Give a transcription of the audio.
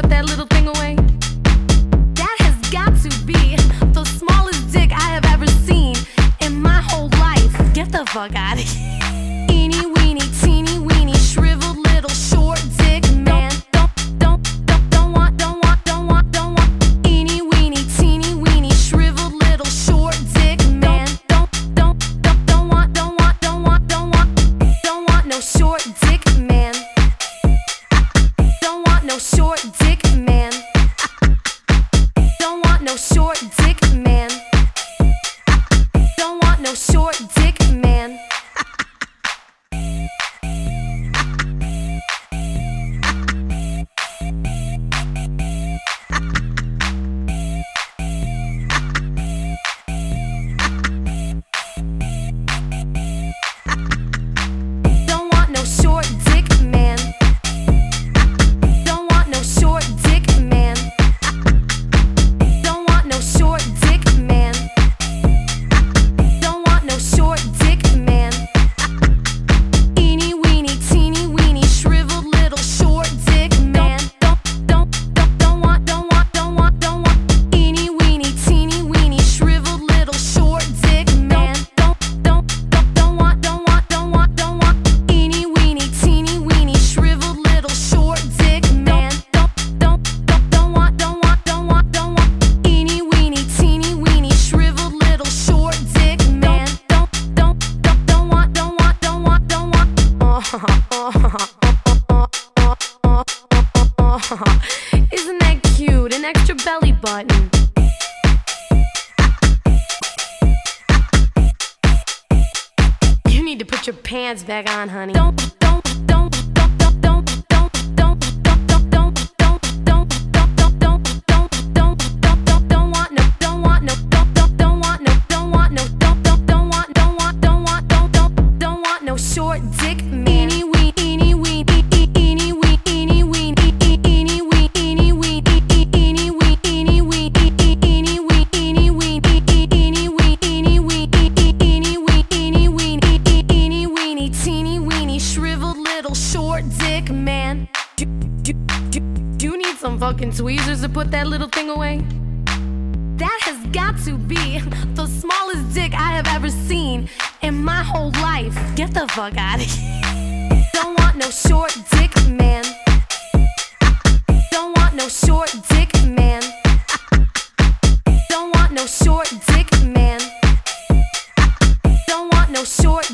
put that little thing away? That has got to be the smallest dick I have ever seen in my whole life. Get the fuck out of here. Eeny weeny, teeny weeny, shriveled little short dick man. no short dick man. Isn't that cute? An extra belly button. you need to put your pants back on, honey. Don't shriveled little short dick man. Do, do, do, do you need some fucking tweezers to put that little thing away? That has got to be the smallest dick I have ever seen in my whole life. Get the fuck out of here. Don't want no short dick man. Don't want no short dick man. Don't want no short dick man. Don't want no short